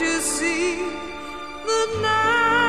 you see the night?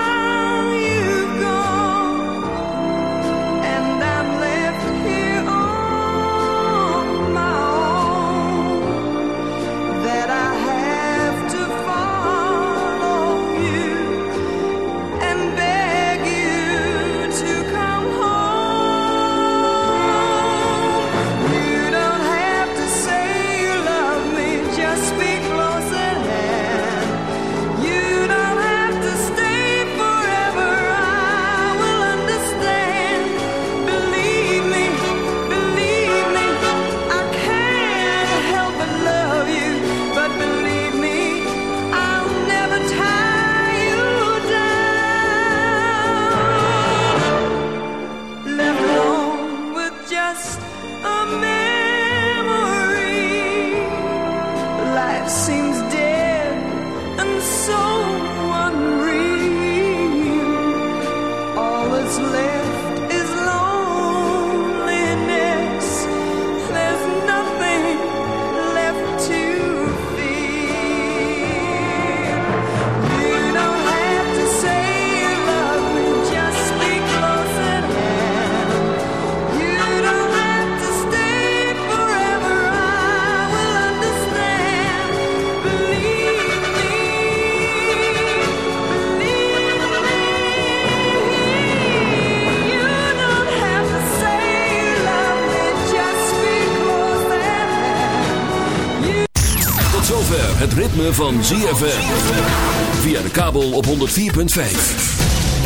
Van ZFM. Via de kabel op 104.5.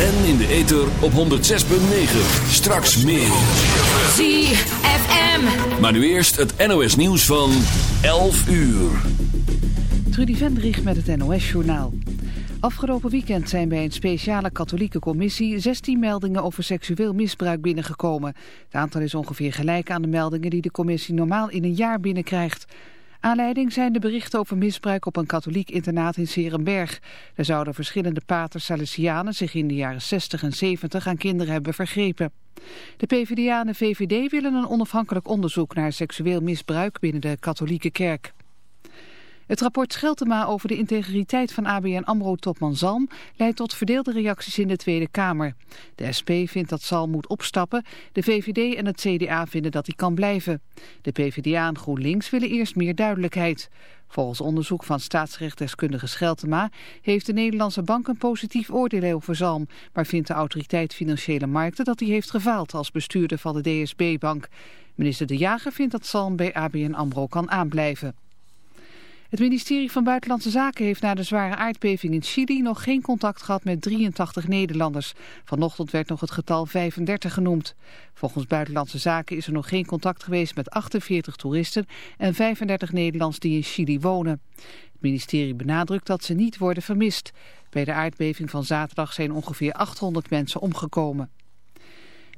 En in de ether op 106.9. Straks meer. ZFM. Maar nu eerst het NOS nieuws van 11 uur. Trudy Vendrich met het NOS journaal. Afgelopen weekend zijn bij een speciale katholieke commissie 16 meldingen over seksueel misbruik binnengekomen. Het aantal is ongeveer gelijk aan de meldingen die de commissie normaal in een jaar binnenkrijgt. Aanleiding zijn de berichten over misbruik op een katholiek internaat in Serenberg. Daar zouden verschillende paters Salesianen zich in de jaren 60 en 70 aan kinderen hebben vergrepen. De PvdA en de VVD willen een onafhankelijk onderzoek naar seksueel misbruik binnen de katholieke kerk. Het rapport Scheltema over de integriteit van ABN AMRO-topman Zalm leidt tot verdeelde reacties in de Tweede Kamer. De SP vindt dat Zalm moet opstappen, de VVD en het CDA vinden dat hij kan blijven. De PvdA en GroenLinks willen eerst meer duidelijkheid. Volgens onderzoek van staatsrechtdeskundige Scheltema heeft de Nederlandse bank een positief oordeel over Zalm, maar vindt de autoriteit Financiële Markten dat hij heeft gefaald als bestuurder van de DSB-bank. Minister De Jager vindt dat Zalm bij ABN AMRO kan aanblijven. Het ministerie van Buitenlandse Zaken heeft na de zware aardbeving in Chili nog geen contact gehad met 83 Nederlanders. Vanochtend werd nog het getal 35 genoemd. Volgens Buitenlandse Zaken is er nog geen contact geweest met 48 toeristen en 35 Nederlands die in Chili wonen. Het ministerie benadrukt dat ze niet worden vermist. Bij de aardbeving van zaterdag zijn ongeveer 800 mensen omgekomen.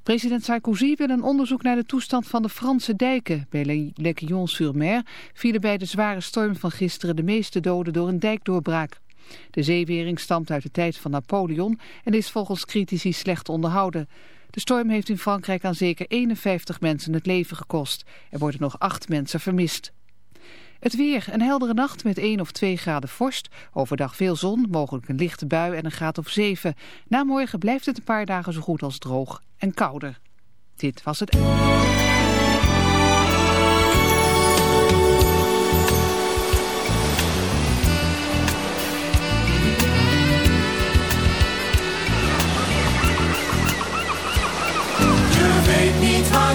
President Sarkozy wil een onderzoek naar de toestand van de Franse dijken. Bij Le sur mer vielen bij de zware storm van gisteren de meeste doden door een dijkdoorbraak. De zeewering stamt uit de tijd van Napoleon en is volgens critici slecht onderhouden. De storm heeft in Frankrijk aan zeker 51 mensen het leven gekost. Er worden nog acht mensen vermist. Het weer, een heldere nacht met 1 of 2 graden vorst. Overdag veel zon, mogelijk een lichte bui en een graad of 7. Na morgen blijft het een paar dagen zo goed als droog en kouder. Dit was het...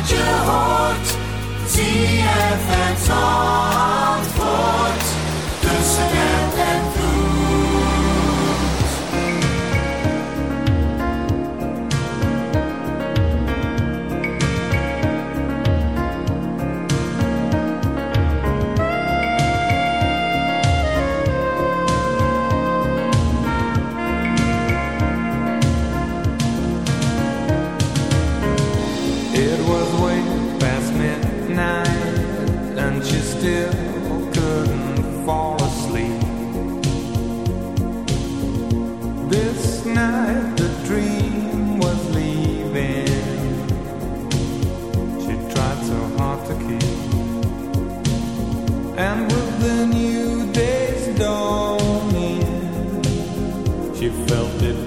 Je hoort. ZFM Zandvoort.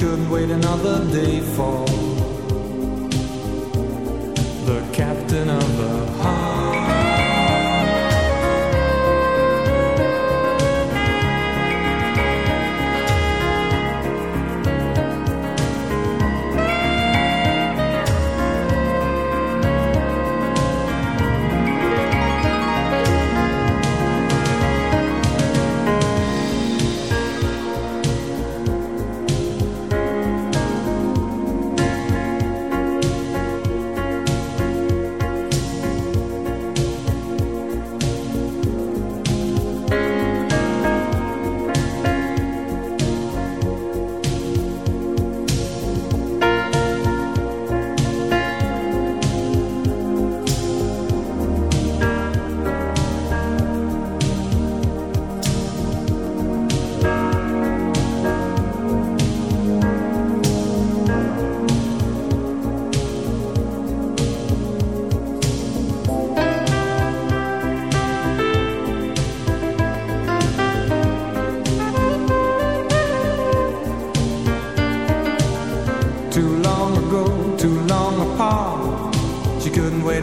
could wait another day for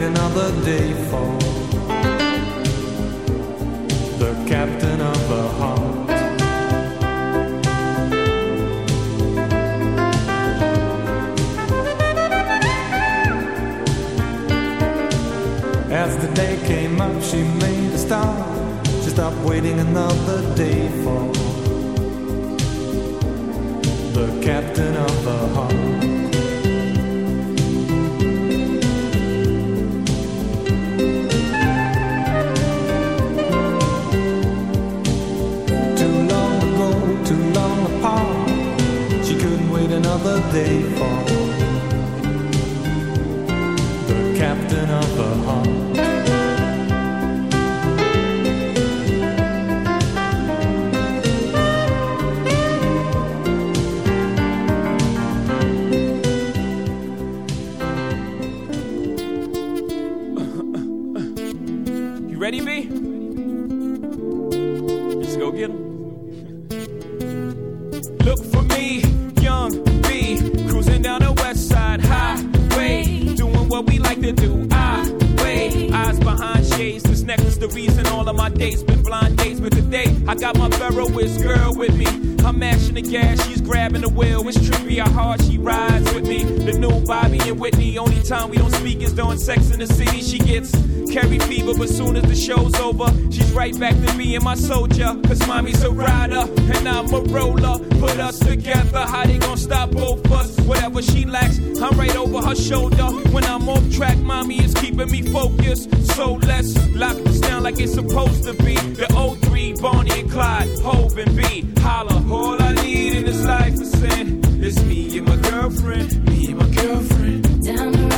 another day falls. stop both us. Whatever she lacks, I'm right over her shoulder. When I'm off track, mommy is keeping me focused. So let's lock this down like it's supposed to be. The O3, Bonnie and Clyde, Hope and B. Holla, all I need in this life is sin. It's me and my girlfriend, me and my girlfriend. Down the road.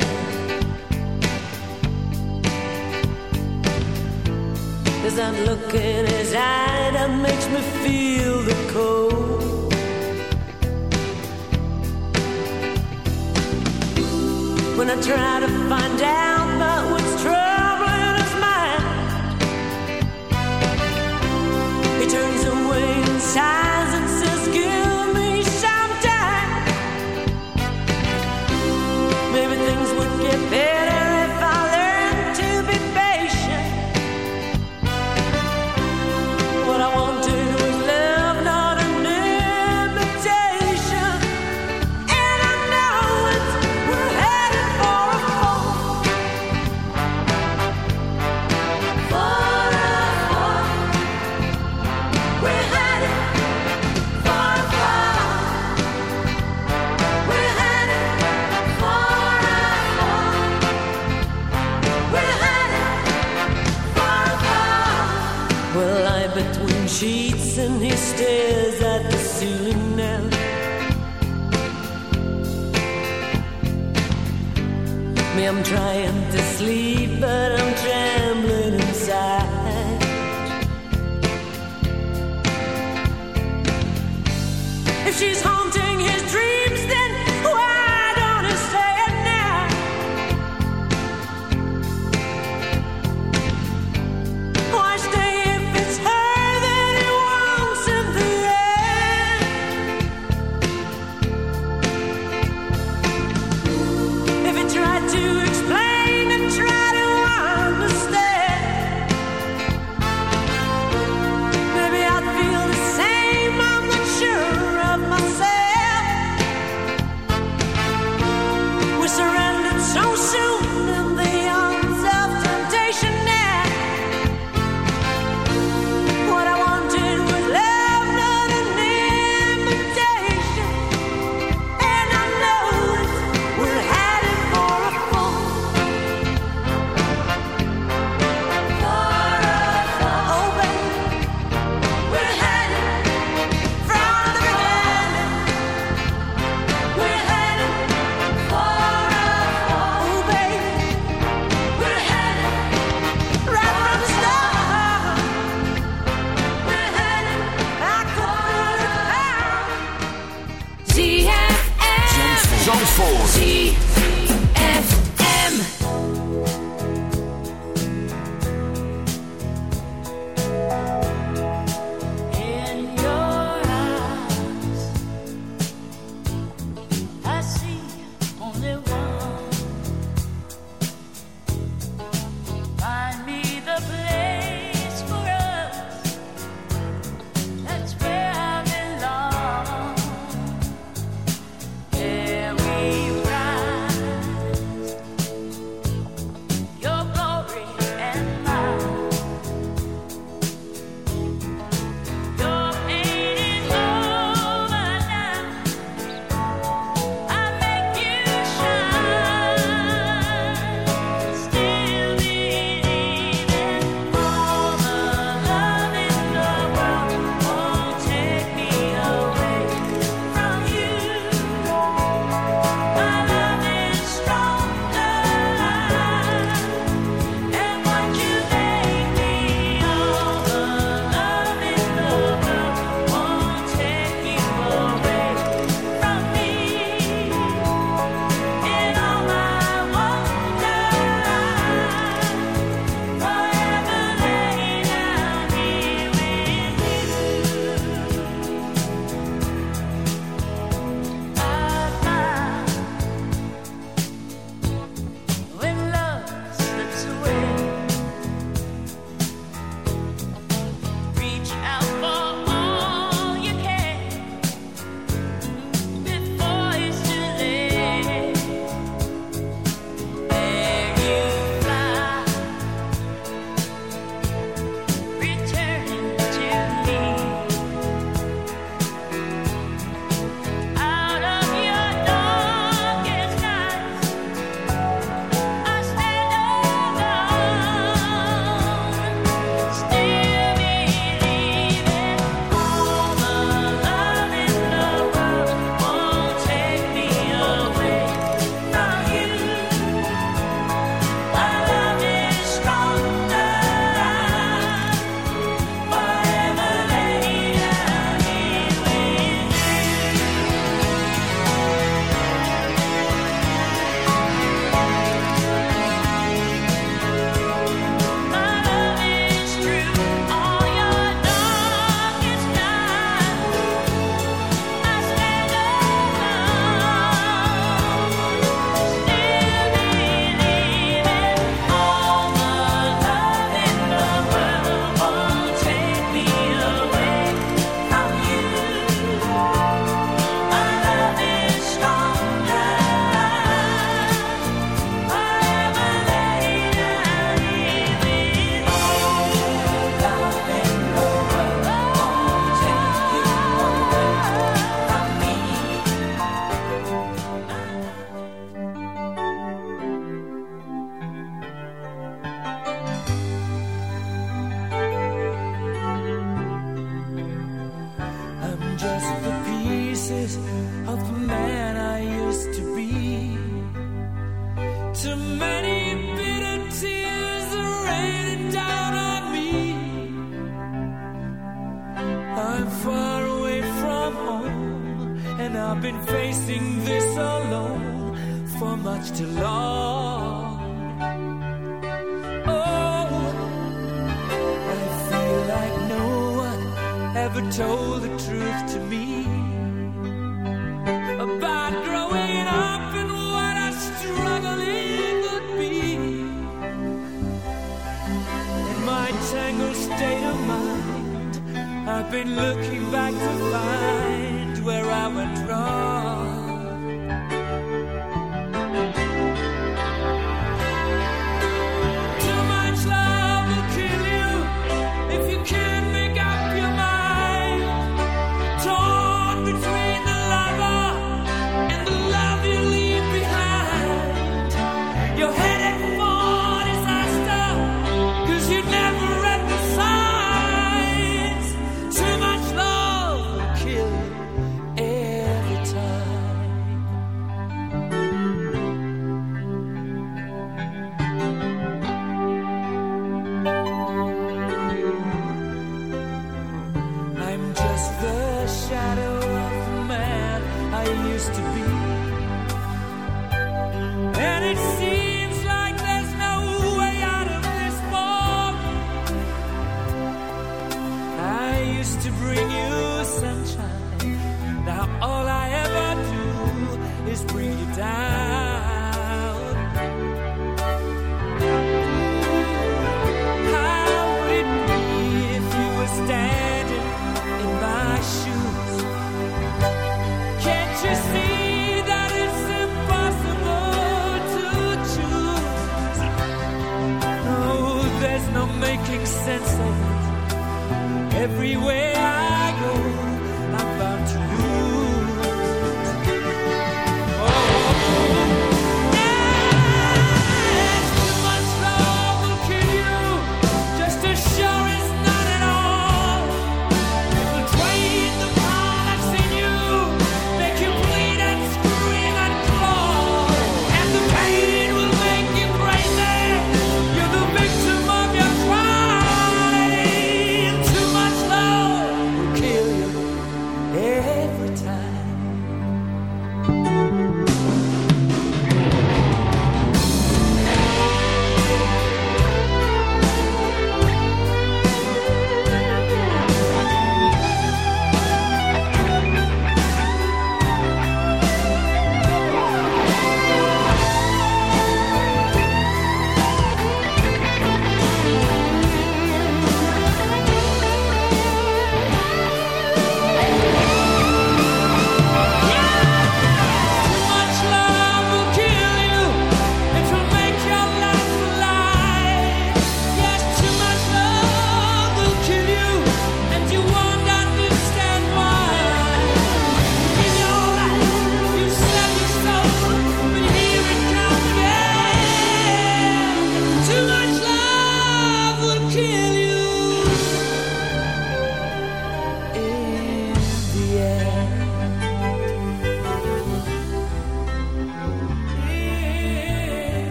As I'm looking in his eye That makes me feel the cold. When I try to find out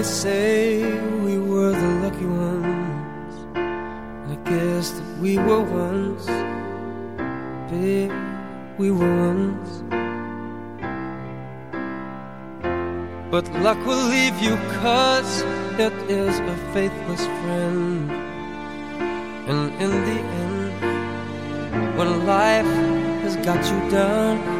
they say we were the lucky ones. I guess that we were once. But we were once. But luck will leave you, cause it is a faithless friend. And in the end, when life has got you down,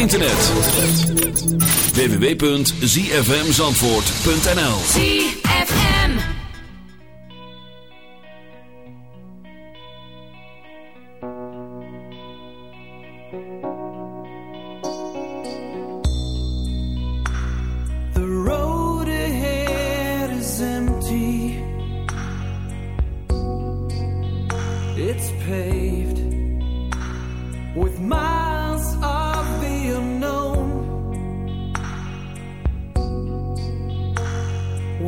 Internet. www.zfmzandvoort.nl ZFM. The road ahead is empty. It's paved with miles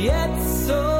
yet so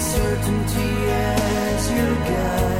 uncertainty as your guide.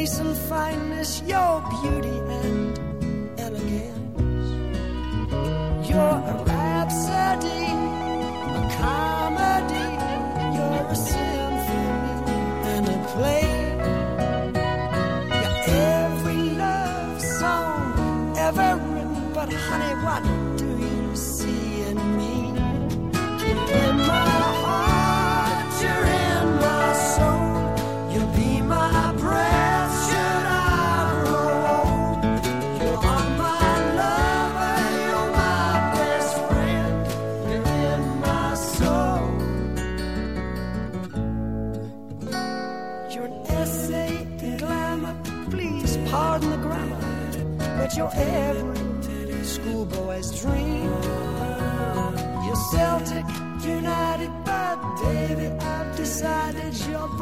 lace and fineness, your beauty and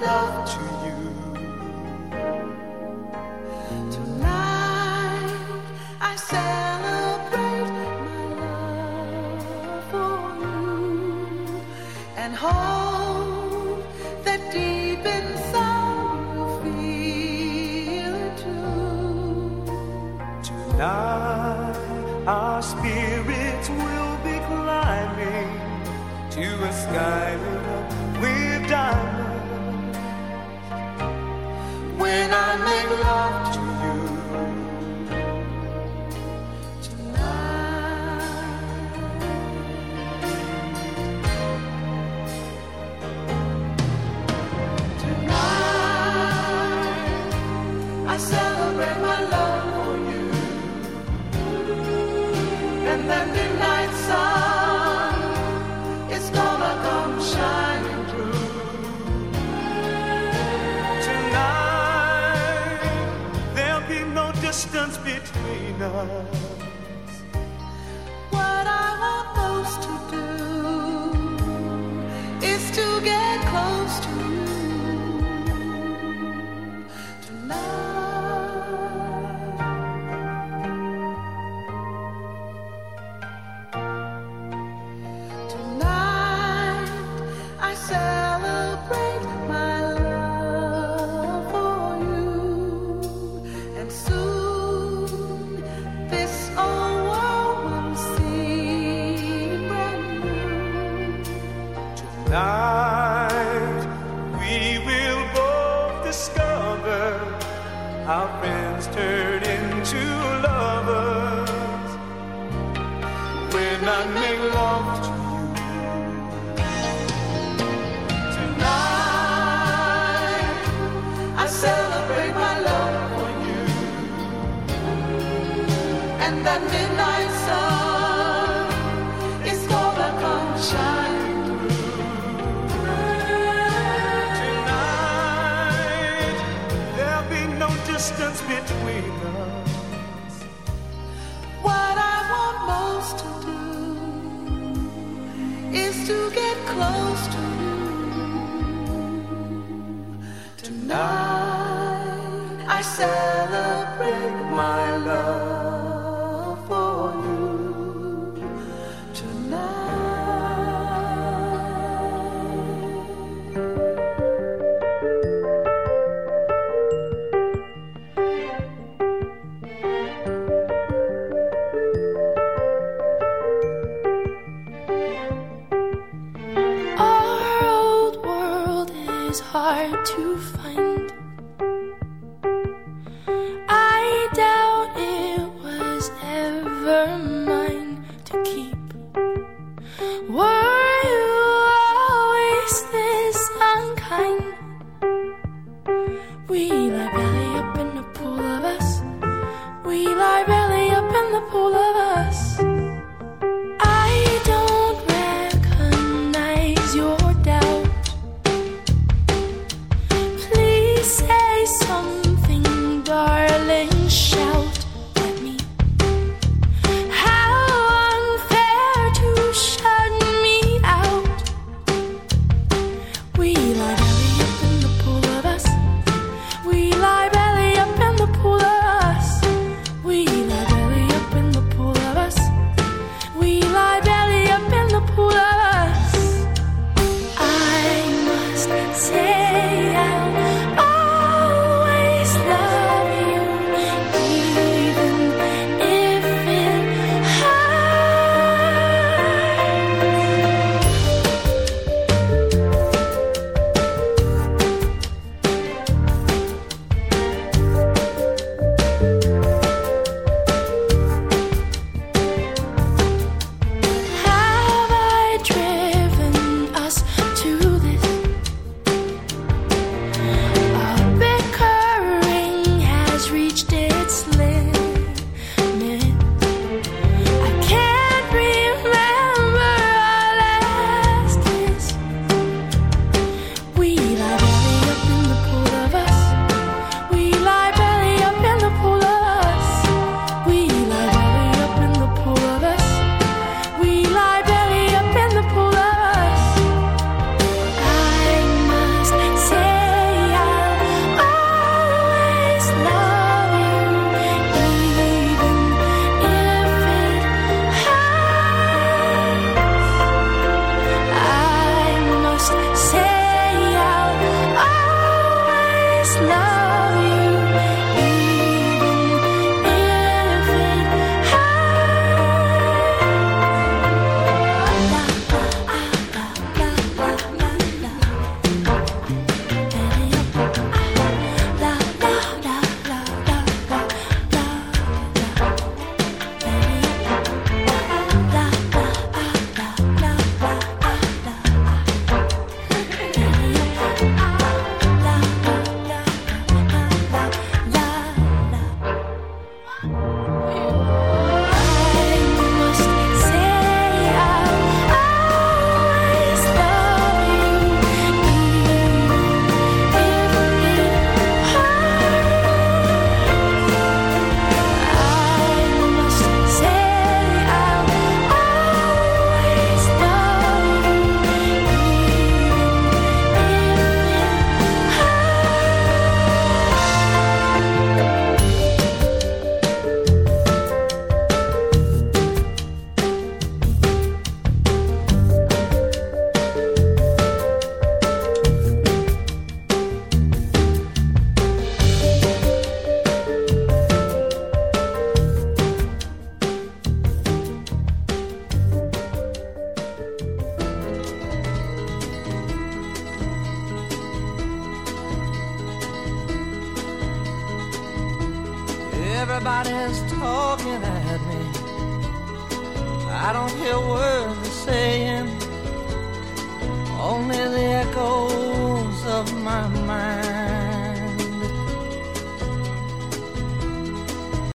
love to in the pool.